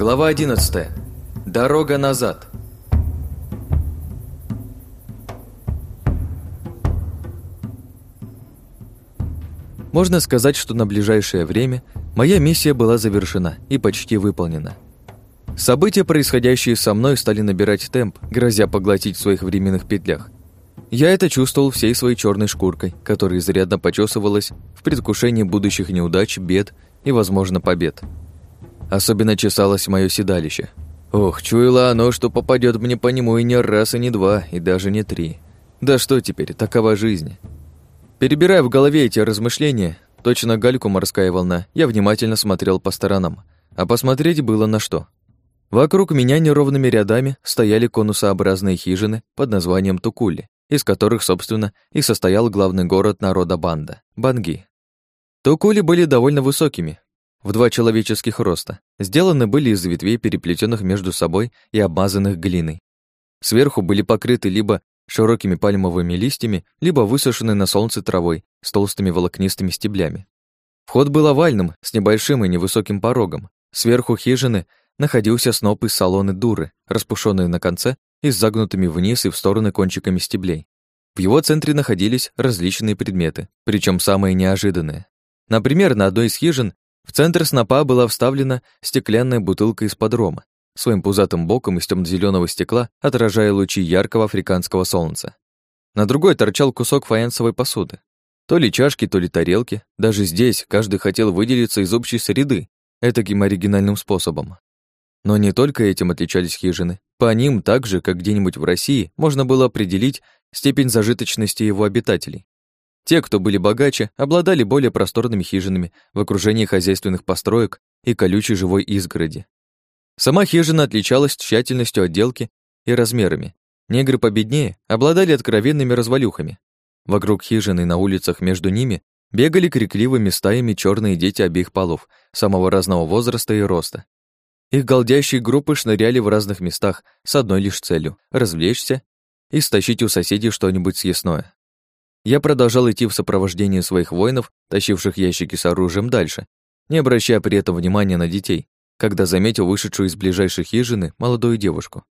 Глава 11. Дорога назад. Можно сказать, что на ближайшее время моя миссия была завершена и почти выполнена. События, происходящие со мной, стали набирать темп, грозя поглотить в своих временных петлях. Я это чувствовал всей своей черной шкуркой, которая изрядно почесывалась в предвкушении будущих неудач, бед и, возможно, побед. Особенно чесалось мое седалище. Ох, чуяло оно, что попадет мне по нему и не раз, и не два, и даже не три. Да что теперь, такова жизнь. Перебирая в голове эти размышления, точно гальку морская волна, я внимательно смотрел по сторонам. А посмотреть было на что. Вокруг меня неровными рядами стояли конусообразные хижины под названием Тукули, из которых, собственно, и состоял главный город народа Банда – Банги. Тукули были довольно высокими, в два человеческих роста. Сделаны были из ветвей, переплетенных между собой и обмазанных глиной. Сверху были покрыты либо широкими пальмовыми листьями, либо высушены на солнце травой с толстыми волокнистыми стеблями. Вход был овальным, с небольшим и невысоким порогом. Сверху хижины находился сноп из солоны дуры, распушенные на конце и с загнутыми вниз и в стороны кончиками стеблей. В его центре находились различные предметы, причем самые неожиданные. Например, на одной из хижин в центр снопа была вставлена стеклянная бутылка из-под рома, своим пузатым боком из темно-зеленого стекла, отражая лучи яркого африканского солнца. На другой торчал кусок фаянсовой посуды. То ли чашки, то ли тарелки. Даже здесь каждый хотел выделиться из общей среды, этаким оригинальным способом. Но не только этим отличались хижины. По ним, так же, как где-нибудь в России, можно было определить степень зажиточности его обитателей. Те, кто были богаче, обладали более просторными хижинами в окружении хозяйственных построек и колючей живой изгороди. Сама хижина отличалась тщательностью отделки и размерами. Негры победнее обладали откровенными развалюхами. Вокруг хижины и на улицах между ними бегали крикливыми стаями черные дети обеих полов, самого разного возраста и роста. Их голдящие группы шныряли в разных местах с одной лишь целью — развлечься и стащить у соседей что-нибудь съестное. Я продолжал идти в сопровождении своих воинов, тащивших ящики с оружием дальше, не обращая при этом внимания на детей, когда заметил вышедшую из ближайшей хижины молодую девушку.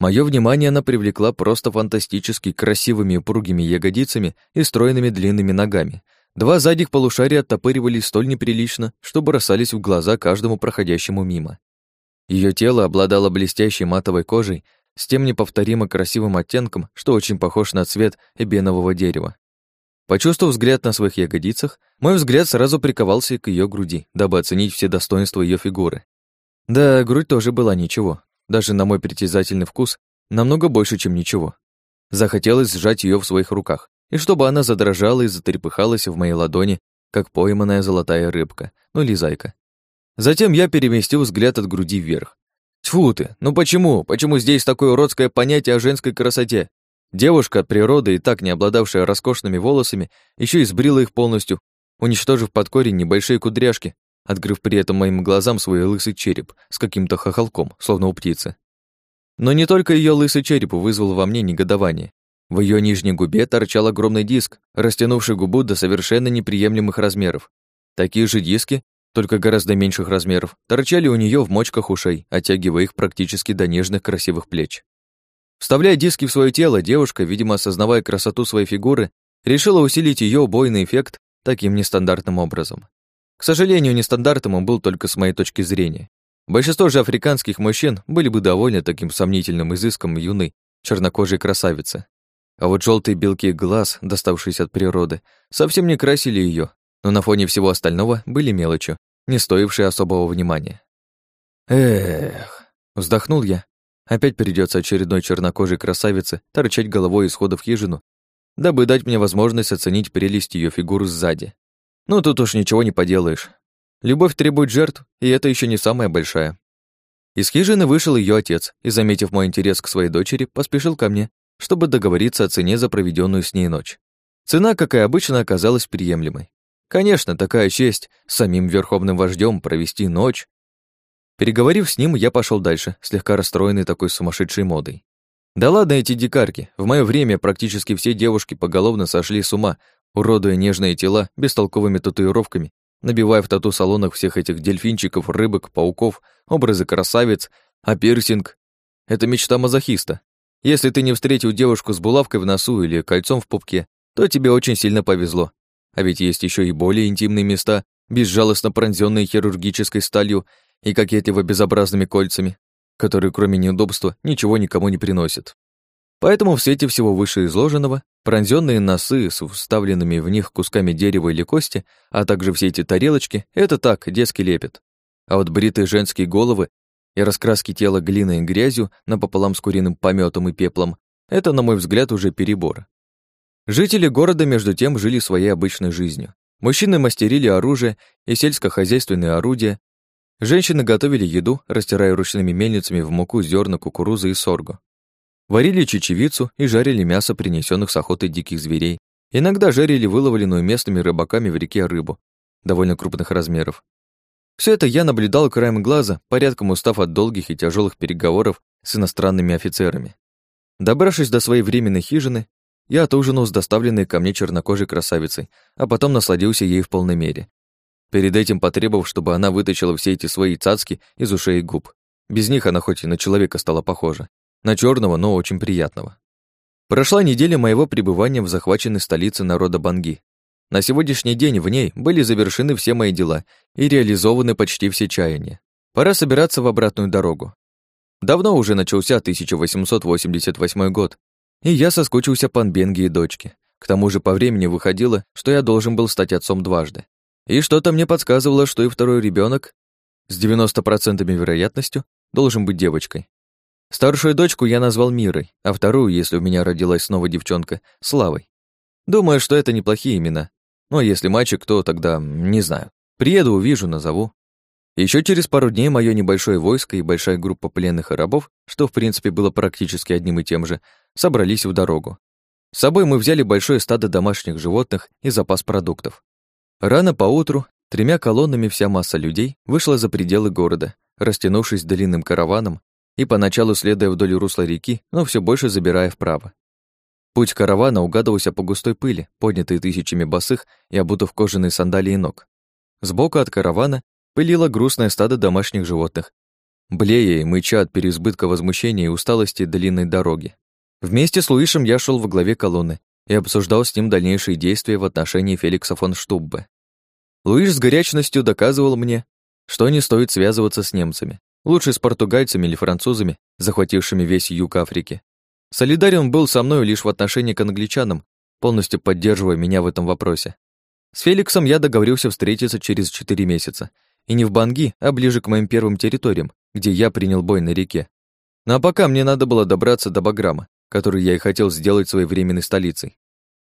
Мое внимание она привлекла просто фантастически красивыми упругими ягодицами и стройными длинными ногами. Два задних полушария оттопыривались столь неприлично, что бросались в глаза каждому проходящему мимо. Ее тело обладало блестящей матовой кожей с тем неповторимо красивым оттенком, что очень похож на цвет эбенового дерева. Почувствовав взгляд на своих ягодицах, мой взгляд сразу приковался к ее груди, дабы оценить все достоинства ее фигуры. Да, грудь тоже была ничего, даже на мой притязательный вкус, намного больше, чем ничего. Захотелось сжать ее в своих руках, и чтобы она задрожала и затрепыхалась в моей ладони, как пойманная золотая рыбка, ну или зайка. Затем я переместил взгляд от груди вверх, Тьфу ты, ну почему? Почему здесь такое уродское понятие о женской красоте? Девушка от природы, и так не обладавшая роскошными волосами, еще и сбрила их полностью, уничтожив под корень небольшие кудряшки, открыв при этом моим глазам свой лысый череп с каким-то хохолком, словно у птицы. Но не только ее лысый череп вызвал во мне негодование. В ее нижней губе торчал огромный диск, растянувший губу до совершенно неприемлемых размеров. Такие же диски только гораздо меньших размеров, торчали у нее в мочках ушей, оттягивая их практически до нежных красивых плеч. Вставляя диски в свое тело, девушка, видимо, осознавая красоту своей фигуры, решила усилить ее убойный эффект таким нестандартным образом. К сожалению, нестандартным он был только с моей точки зрения. Большинство же африканских мужчин были бы довольны таким сомнительным изыском юной, чернокожей красавицы. А вот желтые белки глаз, доставшиеся от природы, совсем не красили ее, но на фоне всего остального были мелочи, не стоившие особого внимания. Эх, вздохнул я. Опять придется очередной чернокожей красавице торчать головой из хода в хижину, дабы дать мне возможность оценить прелесть ее фигуры сзади. Ну, тут уж ничего не поделаешь. Любовь требует жертв, и это еще не самая большая. Из хижины вышел ее отец и, заметив мой интерес к своей дочери, поспешил ко мне, чтобы договориться о цене за проведенную с ней ночь. Цена, как и обычно, оказалась приемлемой. Конечно, такая честь самим верховным вождем провести ночь. Переговорив с ним, я пошел дальше, слегка расстроенный такой сумасшедшей модой. Да ладно эти дикарки, в мое время практически все девушки поголовно сошли с ума, уродуя нежные тела бестолковыми татуировками набивая в тату-салонах всех этих дельфинчиков, рыбок, пауков, образы красавиц, а пирсинг — это мечта мазохиста. Если ты не встретил девушку с булавкой в носу или кольцом в пупке, то тебе очень сильно повезло. А ведь есть еще и более интимные места, безжалостно пронзенные хирургической сталью и кокетливо безобразными кольцами, которые, кроме неудобства, ничего никому не приносят. Поэтому в свете всего вышеизложенного, пронзенные носы с вставленными в них кусками дерева или кости, а также все эти тарелочки — это так, детский лепет. А вот бритые женские головы и раскраски тела глиной и грязью напополам с куриным пометом и пеплом — это, на мой взгляд, уже перебор. Жители города, между тем, жили своей обычной жизнью. Мужчины мастерили оружие и сельскохозяйственные орудия, женщины готовили еду, растирая ручными мельницами в муку зерна кукурузы и соргу. Варили чечевицу и жарили мясо принесенных с охоты диких зверей. Иногда жарили выловленную местными рыбаками в реке рыбу, довольно крупных размеров. Все это я наблюдал краем глаза, порядком устав от долгих и тяжелых переговоров с иностранными офицерами. Добравшись до своей временной хижины, я отужинал с доставленной ко мне чернокожей красавицей, а потом насладился ей в полной мере. Перед этим потребовав, чтобы она вытащила все эти свои цацки из ушей и губ. Без них она хоть и на человека стала похожа. На черного, но очень приятного. Прошла неделя моего пребывания в захваченной столице народа Банги. На сегодняшний день в ней были завершены все мои дела и реализованы почти все чаяния. Пора собираться в обратную дорогу. Давно уже начался 1888 год, и я соскучился по Нбенге и дочке. К тому же по времени выходило, что я должен был стать отцом дважды. И что-то мне подсказывало, что и второй ребенок с 90% вероятностью должен быть девочкой. Старшую дочку я назвал Мирой, а вторую, если у меня родилась снова девчонка, Славой. Думаю, что это неплохие имена. Но если мальчик, то тогда не знаю. Приеду, увижу, назову. Еще через пару дней мое небольшое войско и большая группа пленных и рабов, что в принципе было практически одним и тем же, собрались в дорогу. С собой мы взяли большое стадо домашних животных и запас продуктов. Рано поутру тремя колоннами вся масса людей вышла за пределы города, растянувшись длинным караваном и поначалу следуя вдоль русла реки, но все больше забирая вправо. Путь каравана угадывался по густой пыли, поднятой тысячами босых и обутых кожаные сандалии ног. Сбоку от каравана пылило грустное стадо домашних животных, блея и мыча от переизбытка возмущения и усталости длинной дороги. Вместе с Луишем я шел во главе колонны и обсуждал с ним дальнейшие действия в отношении Феликса фон Штуббе. Луиш с горячностью доказывал мне, что не стоит связываться с немцами, Лучше с португальцами или французами, захватившими весь юг Африки. Солидарен был со мной лишь в отношении к англичанам, полностью поддерживая меня в этом вопросе. С Феликсом я договорился встретиться через четыре месяца. И не в Банги, а ближе к моим первым территориям, где я принял бой на реке. Ну а пока мне надо было добраться до Баграма, который я и хотел сделать своей временной столицей.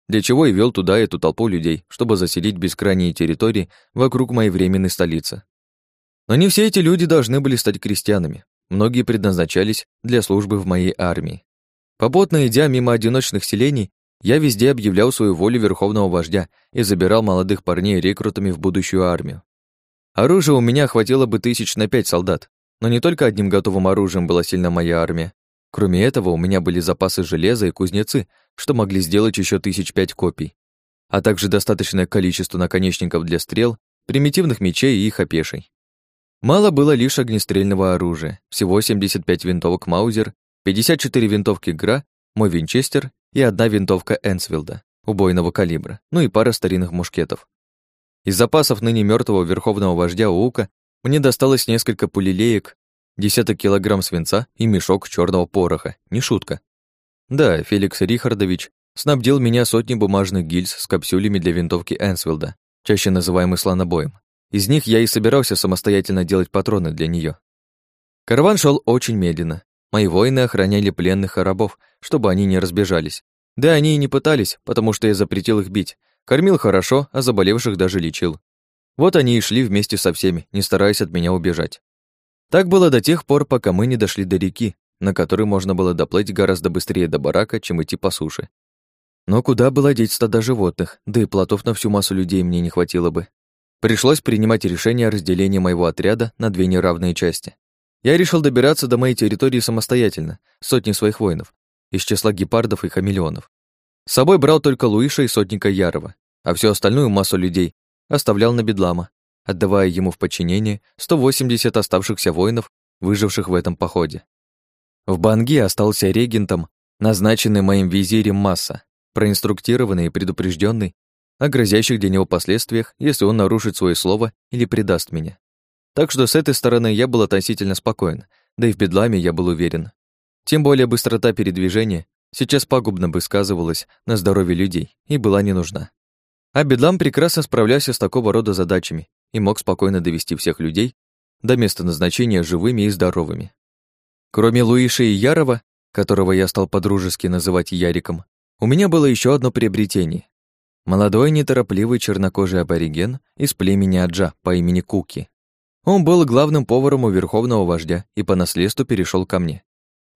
Для чего и вел туда эту толпу людей, чтобы заселить бескрайние территории вокруг моей временной столицы. Но не все эти люди должны были стать крестьянами. Многие предназначались для службы в моей армии. Попутно идя мимо одиночных селений, я везде объявлял свою волю верховного вождя и забирал молодых парней рекрутами в будущую армию. Оружия у меня хватило бы тысяч на пять солдат, но не только одним готовым оружием была сильна моя армия. Кроме этого, у меня были запасы железа и кузнецы, что могли сделать еще тысяч пять копий, а также достаточное количество наконечников для стрел, примитивных мечей и их опешей. Мало было лишь огнестрельного оружия. Всего 75 винтовок Маузер, 54 винтовки Гра, мой Винчестер и одна винтовка Энсвилда, убойного калибра, ну и пара старинных мушкетов. Из запасов ныне мертвого верховного вождя Уука мне досталось несколько пулелеек, десяток килограмм свинца и мешок черного пороха. Не шутка. Да, Феликс Рихардович снабдил меня сотней бумажных гильз с капсюлями для винтовки Энсвилда, чаще называемый слонобоем. Из них я и собирался самостоятельно делать патроны для нее. Караван шел очень медленно. Мои воины охраняли пленных рабов, чтобы они не разбежались. Да они и не пытались, потому что я запретил их бить. Кормил хорошо, а заболевших даже лечил. Вот они и шли вместе со всеми, не стараясь от меня убежать. Так было до тех пор, пока мы не дошли до реки, на которой можно было доплыть гораздо быстрее до барака, чем идти по суше. Но куда было деть стада животных, да и плотов на всю массу людей мне не хватило бы. Пришлось принимать решение о разделении моего отряда на две неравные части. Я решил добираться до моей территории самостоятельно, сотни своих воинов, из числа гепардов и хамелеонов. С собой брал только Луиша и сотника Ярова, а всю остальную массу людей оставлял на бедлама, отдавая ему в подчинение 180 оставшихся воинов, выживших в этом походе. В Банги остался регентом, назначенный моим визирем Масса, проинструктированный и предупрежденный о грозящих для него последствиях, если он нарушит свое слово или предаст меня. Так что с этой стороны я был относительно спокоен, да и в Бедламе я был уверен. Тем более быстрота передвижения сейчас пагубно бы сказывалась на здоровье людей и была не нужна. А Бедлам прекрасно справлялся с такого рода задачами и мог спокойно довести всех людей до места назначения живыми и здоровыми. Кроме Луиши и Ярова, которого я стал подружески называть Яриком, у меня было еще одно приобретение. Молодой неторопливый чернокожий абориген из племени Аджа по имени Куки. Он был главным поваром у верховного вождя и по наследству перешел ко мне.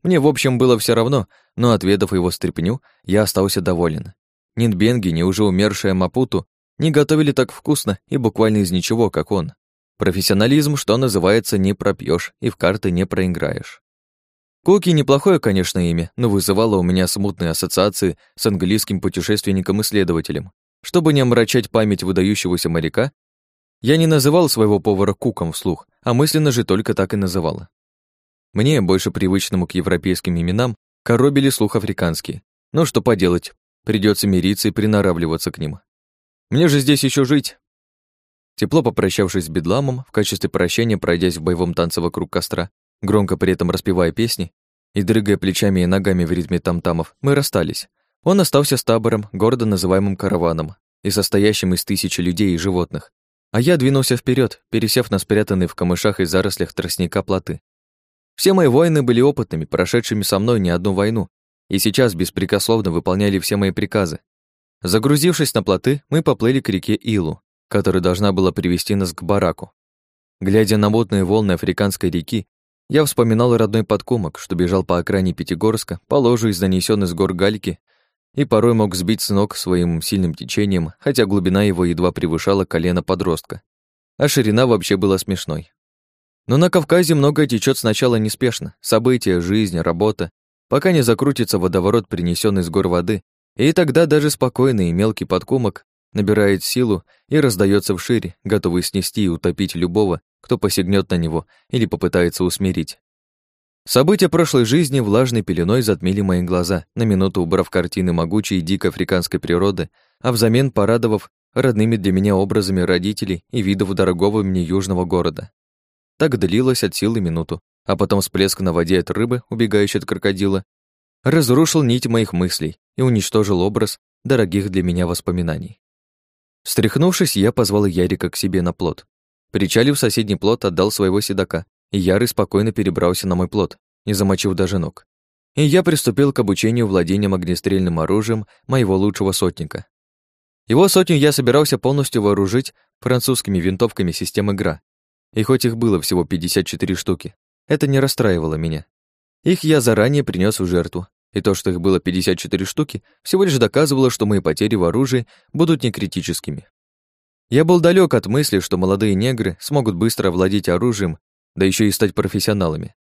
Мне, в общем, было все равно, но, отведав его стряпню, я остался доволен. Нинбенги, не уже умершая Мапуту, не готовили так вкусно и буквально из ничего, как он. Профессионализм, что называется, не пропьешь и в карты не проиграешь. Куки неплохое, конечно, имя, но вызывало у меня смутные ассоциации с английским путешественником-исследователем. Чтобы не омрачать память выдающегося моряка, я не называл своего повара Куком вслух, а мысленно же только так и называла. Мне, больше привычному к европейским именам, коробили слух африканские. Но что поделать, придется мириться и приноравливаться к ним. Мне же здесь еще жить. Тепло попрощавшись с бедламом, в качестве прощания пройдясь в боевом танце вокруг костра, громко при этом распевая песни и дрыгая плечами и ногами в ритме тамтамов, мы расстались. Он остался с табором, гордо называемым караваном, и состоящим из тысячи людей и животных. А я двинулся вперед, пересев на спрятанные в камышах и зарослях тростника плоты. Все мои воины были опытными, прошедшими со мной не одну войну, и сейчас беспрекословно выполняли все мои приказы. Загрузившись на плоты, мы поплыли к реке Илу, которая должна была привести нас к бараку. Глядя на мутные волны африканской реки, я вспоминал родной подкумок, что бежал по окраине Пятигорска, по ложу из занесенной с гор гальки, и порой мог сбить с ног своим сильным течением, хотя глубина его едва превышала колено подростка. А ширина вообще была смешной. Но на Кавказе многое течет сначала неспешно. События, жизнь, работа, пока не закрутится водоворот, принесенный с гор воды, и тогда даже спокойный и мелкий подкумок набирает силу и раздается вширь, готовый снести и утопить любого, кто посягнет на него или попытается усмирить. События прошлой жизни влажной пеленой затмили мои глаза, на минуту убрав картины могучей и дикой африканской природы, а взамен порадовав родными для меня образами родителей и видов дорогого мне южного города. Так длилось от силы минуту, а потом всплеск на воде от рыбы, убегающей от крокодила, разрушил нить моих мыслей и уничтожил образ дорогих для меня воспоминаний. Встряхнувшись, я позвал Ярика к себе на плот. Причалив соседний плот, отдал своего седока, и Ярый спокойно перебрался на мой плот, не замочив даже ног. И я приступил к обучению владением огнестрельным оружием моего лучшего сотника. Его сотню я собирался полностью вооружить французскими винтовками системы ГРА. И хоть их было всего 54 штуки, это не расстраивало меня. Их я заранее принес в жертву, и то, что их было 54 штуки, всего лишь доказывало, что мои потери в оружии будут не критическими. Я был далек от мысли, что молодые негры смогут быстро овладеть оружием, да еще и стать профессионалами.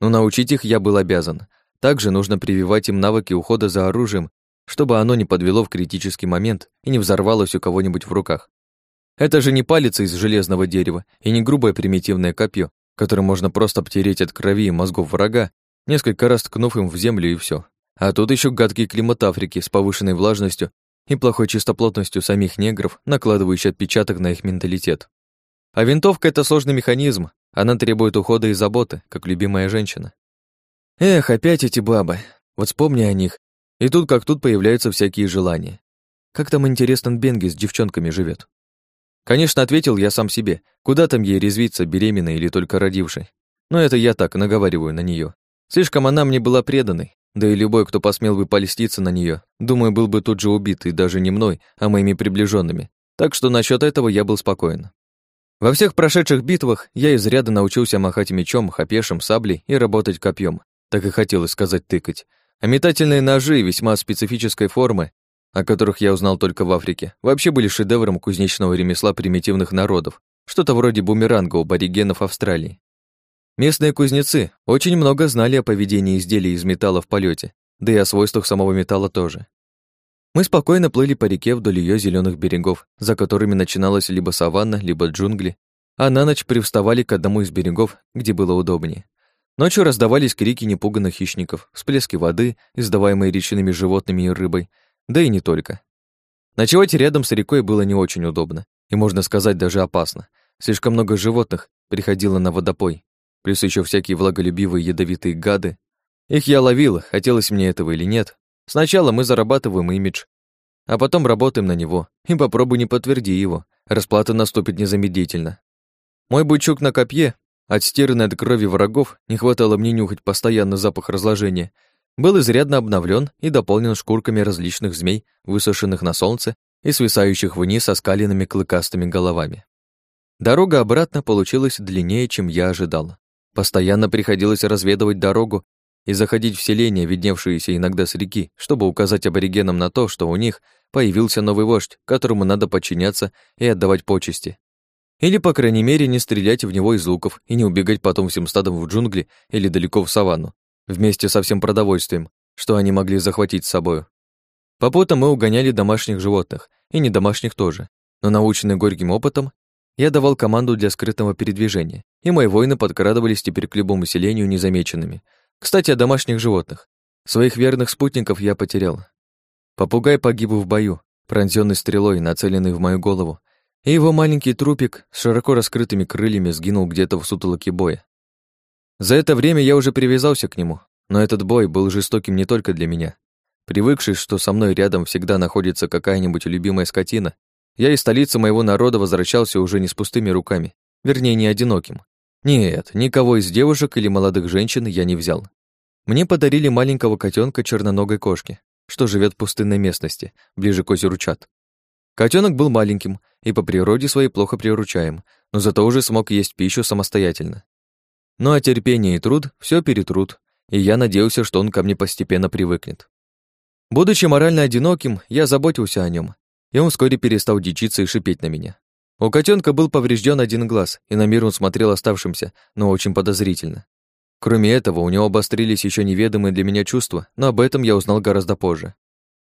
Но научить их я был обязан. Также нужно прививать им навыки ухода за оружием, чтобы оно не подвело в критический момент и не взорвалось у кого-нибудь в руках. Это же не палец из железного дерева и не грубое примитивное копье, которым можно просто обтереть от крови и мозгов врага несколько раз ткнув им в землю и все. А тут еще гадкий климат Африки с повышенной влажностью и плохой чистоплотностью самих негров, накладывающий отпечаток на их менталитет. А винтовка — это сложный механизм, она требует ухода и заботы, как любимая женщина. Эх, опять эти бабы. Вот вспомни о них, и тут как тут появляются всякие желания. Как там интересно Бенги с девчонками живет? Конечно, ответил я сам себе. Куда там ей резвиться, беременной или только родившей? Но это я так наговариваю на нее. Слишком она мне была преданной, да и любой, кто посмел бы польститься на нее, думаю, был бы тут же убит, и даже не мной, а моими приближенными. Так что насчет этого я был спокоен. Во всех прошедших битвах я изрядно научился махать мечом, хапешем, саблей и работать копьем. Так и хотелось сказать тыкать. А метательные ножи весьма специфической формы, о которых я узнал только в Африке, вообще были шедевром кузнечного ремесла примитивных народов, что-то вроде бумеранга у аборигенов Австралии. Местные кузнецы очень много знали о поведении изделий из металла в полете, да и о свойствах самого металла тоже. Мы спокойно плыли по реке вдоль ее зеленых берегов, за которыми начиналась либо саванна, либо джунгли, а на ночь привставали к одному из берегов, где было удобнее. Ночью раздавались крики непуганных хищников, всплески воды, издаваемые речными животными и рыбой, да и не только. Ночевать рядом с рекой было не очень удобно, и, можно сказать, даже опасно. Слишком много животных приходило на водопой, плюс еще всякие влаголюбивые ядовитые гады. Их я ловил, хотелось мне этого или нет. Сначала мы зарабатываем имидж, а потом работаем на него, и попробуй не подтверди его, расплата наступит незамедлительно. Мой бычок на копье, отстиранный от крови врагов, не хватало мне нюхать постоянно запах разложения, был изрядно обновлен и дополнен шкурками различных змей, высушенных на солнце и свисающих вниз оскаленными клыкастыми головами. Дорога обратно получилась длиннее, чем я ожидал. Постоянно приходилось разведывать дорогу и заходить в селения, видневшиеся иногда с реки, чтобы указать аборигенам на то, что у них появился новый вождь, которому надо подчиняться и отдавать почести. Или, по крайней мере, не стрелять в него из луков и не убегать потом всем стадом в джунгли или далеко в саванну, вместе со всем продовольствием, что они могли захватить с собою. Попутно мы угоняли домашних животных, и недомашних тоже, но наученный горьким опытом, я давал команду для скрытого передвижения, и мои воины подкрадывались теперь к любому селению незамеченными. Кстати, о домашних животных. Своих верных спутников я потерял. Попугай погиб в бою, пронзённый стрелой, нацеленной в мою голову, и его маленький трупик с широко раскрытыми крыльями сгинул где-то в сутолоке боя. За это время я уже привязался к нему, но этот бой был жестоким не только для меня. Привыкший, что со мной рядом всегда находится какая-нибудь любимая скотина, я из столицы моего народа возвращался уже не с пустыми руками, вернее, не одиноким. Нет, никого из девушек или молодых женщин я не взял. Мне подарили маленького котенка черноногой кошки, что живет в пустынной местности, ближе к озеру Чат. Котенок был маленьким и по природе своей плохо приручаем, но зато уже смог есть пищу самостоятельно. Ну а терпение и труд все перетрут, и я надеялся, что он ко мне постепенно привыкнет. Будучи морально одиноким, я заботился о нем, и он вскоре перестал дичиться и шипеть на меня. У котенка был поврежден один глаз, и на мир он смотрел оставшимся, но очень подозрительно. Кроме этого, у него обострились еще неведомые для меня чувства, но об этом я узнал гораздо позже.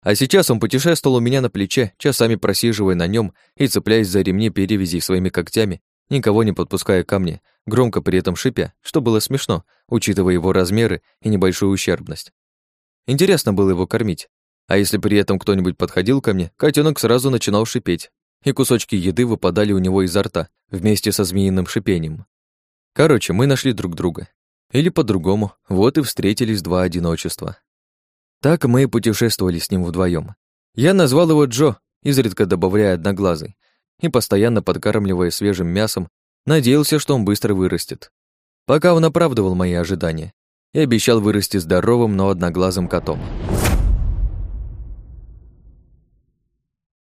А сейчас он путешествовал у меня на плече, часами просиживая на нем и цепляясь за ремни перевязей своими когтями, никого не подпуская ко мне, громко при этом шипя, что было смешно, учитывая его размеры и небольшую ущербность. Интересно было его кормить. А если при этом кто-нибудь подходил ко мне, котенок сразу начинал шипеть, и кусочки еды выпадали у него изо рта вместе со змеиным шипением. Короче, мы нашли друг друга. Или по-другому, вот и встретились два одиночества. Так мы и путешествовали с ним вдвоем. Я назвал его Джо, изредка добавляя одноглазый, и постоянно подкармливая свежим мясом, надеялся, что он быстро вырастет. Пока он оправдывал мои ожидания и обещал вырасти здоровым, но одноглазым котом.